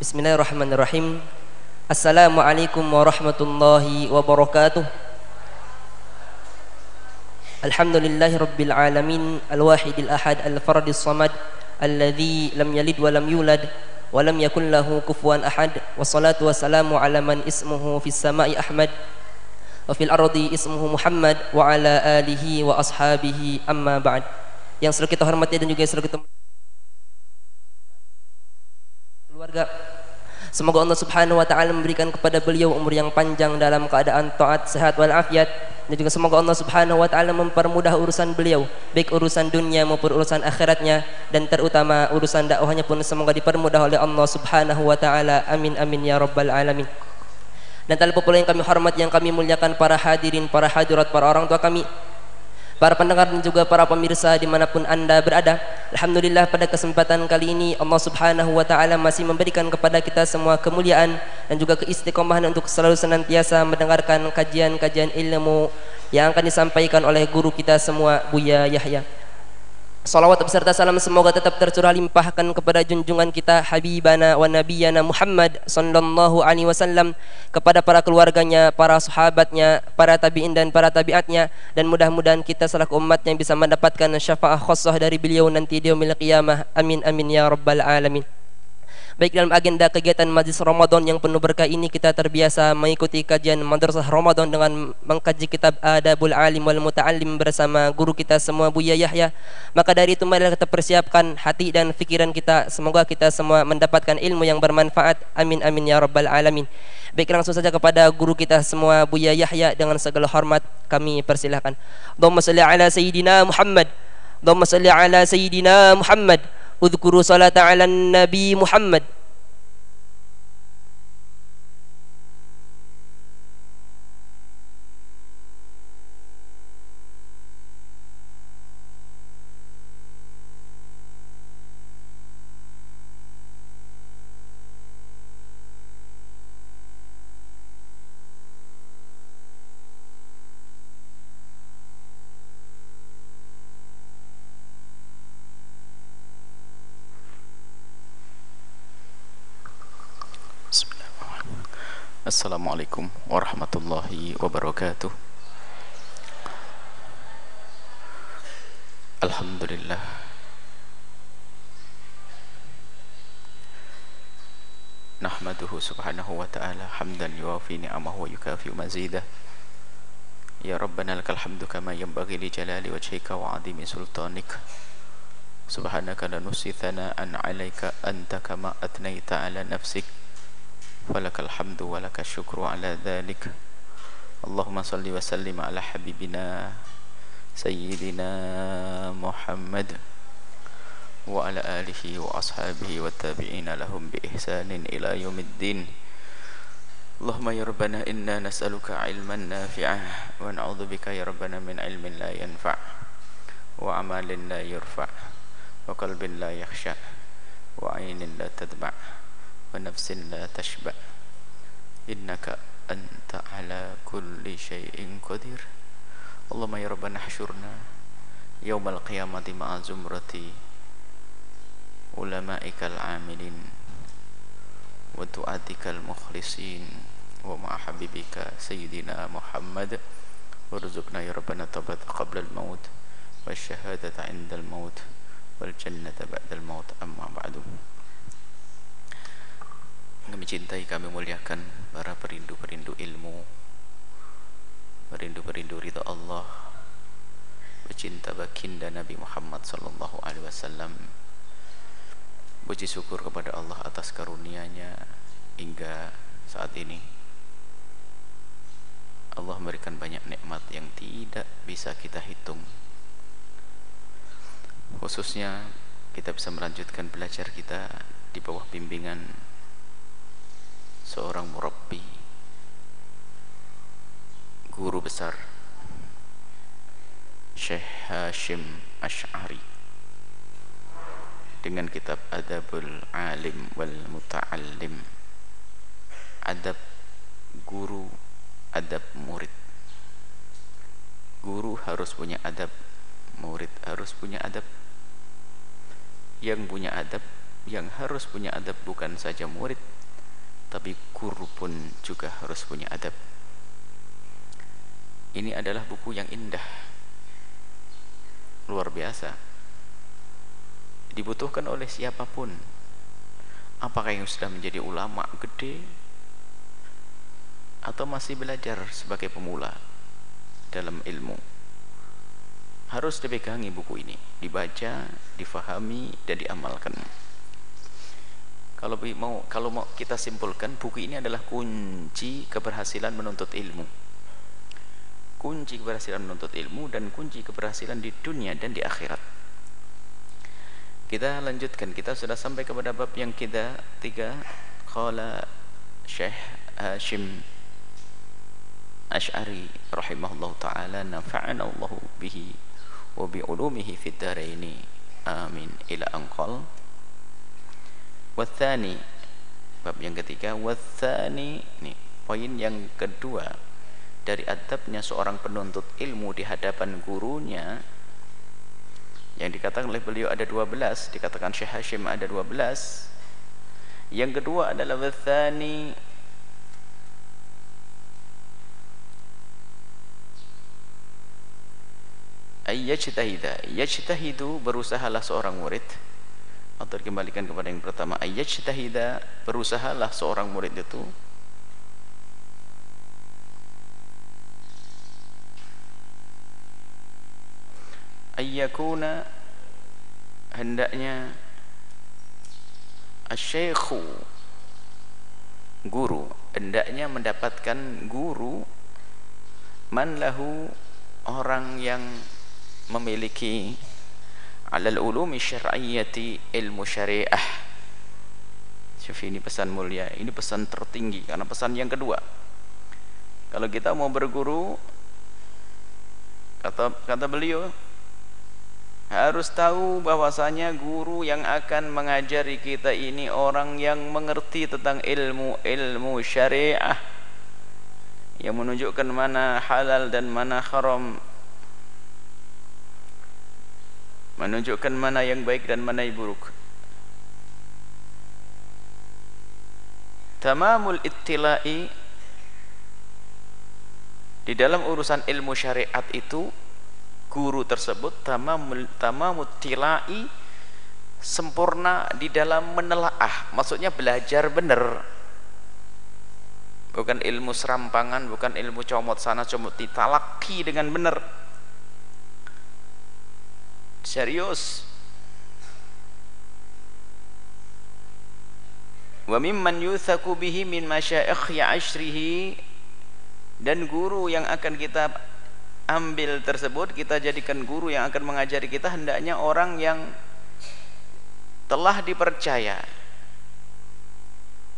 Bismillahirrahmanirrahim. Assalamualaikum warahmatullahi wabarakatuh. Alhamdulillahi rabbil alamin al-wahidil ahad al-fardis samad alladhi lam yalid wa lam yulad wa lam yakul lahu kufuwan ahad wassalatu wassalamu ala man ismuhu fis sama'i ahmad wa fil ardi ismuhu muhammad wa ala alihi wa ashabihi amma ba'd yang selalu kita hormati dan juga yang selalu kita keluarga Semoga Allah Subhanahu wa taala memberikan kepada beliau umur yang panjang dalam keadaan taat, sehat wal afiat dan juga semoga Allah Subhanahu wa taala mempermudah urusan beliau, baik urusan dunia maupun urusan akhiratnya dan terutama urusan dakwahnya pun semoga dipermudah oleh Allah Subhanahu wa taala. Amin amin ya rabbal alamin. Dan tak lupa pula yang kami hormat yang kami muliakan para hadirin, para hadirat, para orang tua kami para pendengar dan juga para pemirsa di mana pun anda berada Alhamdulillah pada kesempatan kali ini Allah subhanahu wa ta'ala masih memberikan kepada kita semua kemuliaan dan juga keistiqomahan untuk selalu senantiasa mendengarkan kajian-kajian ilmu yang akan disampaikan oleh guru kita semua Buya Yahya Salawat beserta salam semoga tetap tercurah limpahkan kepada junjungan kita Habibana wa Nabiyana Muhammad sallallahu alaihi wasallam kepada para keluarganya, para sahabatnya, para tabi'in dan para tabi'atnya dan mudah-mudahan kita selaku umat yang bisa mendapatkan syafaah khusus dari beliau nanti di yaumil qiyamah. Amin amin ya rabbal alamin. Baik dalam agenda kegiatan majlis Ramadan yang penuh berkah ini kita terbiasa mengikuti kajian madrasah Ramadan dengan mengkaji kitab Adabul Alim wal Muta'allim bersama guru kita semua Buya Yahya. Maka dari itu marilah kita persiapkan hati dan pikiran kita. Semoga kita semua mendapatkan ilmu yang bermanfaat. Amin amin ya rabbal alamin. Baik langsung saja kepada guru kita semua Buya Yahya dengan segala hormat kami persilahkan. Allahumma salli ala sayyidina Muhammad. Allahumma salli ala sayyidina Muhammad. Udhkuru salata ala nabi Muhammad. Assalamualaikum warahmatullahi wabarakatuh Alhamdulillah Nahmaduhu subhanahu wa ta'ala Hamdan yuafi ni'amahu wa yukafi mazidah Ya Rabbana lakal hamdu kama yanbaghi li jalali wajhika wa adimi sultanik Subhanaka la nusi thana'an alaika anta kama atnaita ala nafsik ولك الحمد ولك الشكر على ذلك. اللهم صل وسلم على حبيبنا سيدنا محمد وعلى آله وأصحابه والتابعين لهم بإحسان إلى يوم الدين. اللهم يا ربنا إنا نسألك علما نافعا ونعوذ بك يا ربنا من علم لا ينفع وعمل لا يرفع وقلب لا يخشع وعين لا تدمع ونفس لا تشبع. إنك أنت على كل شيء قدير. اللهم يا ربنا احشرنا يوم القيامة مع زمرة علمائك العاملين ودعاتك المخلصين ومع حبيبك سيدنا محمد. وارزقنا يا ربنا توبة قبل الموت والشهادة عند الموت والجنة بعد الموت. أما بعد. Kami cintai, kami muliakan para perindu-perindu ilmu, perindu-perindu ridha Allah, pecinta baginda Nabi Muhammad sallallahu alaihi wasallam. Puji syukur kepada Allah atas karunia-Nya hingga saat ini. Allah memberikan banyak nikmat yang tidak bisa kita hitung. Khususnya kita bisa melanjutkan belajar kita di bawah bimbingan seorang murabbi guru besar Syekh Hashim Ash'ari dengan kitab Adabul Alim wal Muta'allim. Adab guru adab murid. Guru harus punya adab murid harus punya adab. Yang punya adab yang harus punya adab bukan saja murid tapi guru pun juga harus punya adab. Ini adalah buku yang indah. Luar biasa. Dibutuhkan oleh siapa pun. Apakah yang sudah menjadi ulama gede atau masih belajar sebagai pemula dalam ilmu? Harus dipegangi buku ini. Dibaca, difahami dan diamalkan kalau mau kalau mau kita simpulkan buku ini adalah kunci keberhasilan menuntut ilmu. Kunci keberhasilan menuntut ilmu dan kunci keberhasilan di dunia dan di akhirat. Kita lanjutkan. Kita sudah sampai kepada bab yang kita tiga. Qala Syekh Hashim Ash'ari rahimahullah ta'ala nafa'ana Allah bihi wa bi ulumihi fid amin. Ila anqal Wathani. Bab yang ketiga wathani. Nih poin yang kedua. Dari adabnya seorang penuntut ilmu di hadapan gurunya yang dikatakan oleh beliau ada 12 dikatakan Syekh Hashim ada 12 yang kedua adalah wathani. Ayyajtahida yajtahidu berusahalah seorang murid atau dikembalikan kepada yang pertama. Ayat syitahida berusahalah seorang murid itu. Ayyakuna hendaknya asyikhu guru. Hendaknya mendapatkan guru man lahu orang yang memiliki alal ulumi syar'iyyati ilmu syariah. Syuf ini pesan mulia ini pesan tertinggi karena pesan yang kedua. Kalau kita mau berguru kata kata beliau harus tahu bahwasanya guru yang akan mengajari kita ini orang yang mengerti tentang ilmu-ilmu syariah. Yang menunjukkan mana halal dan mana haram menunjukkan mana yang baik dan mana yang buruk. Tamamul ittila'i di dalam urusan ilmu syariat itu guru tersebut tamamul tamamul tilai sempurna di dalam menelaah. Maksudnya belajar benar. Bukan ilmu serampangan bukan ilmu comot sana comot ditalaki dengan benar serius? Wa mimman yuthaku bihi min masyaikh ashrihi dan guru yang akan kita ambil tersebut kita jadikan guru yang akan mengajari kita hendaknya orang yang telah dipercaya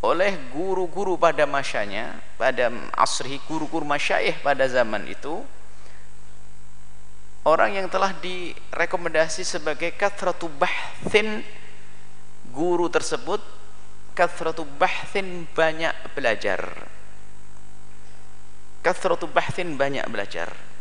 oleh guru-guru pada masanya pada asri guru-guru masyaikh pada zaman itu orang yang telah direkomendasi sebagai kathratu bahthin guru tersebut kathratu bahthin banyak belajar. Kathratu bahthin banyak belajar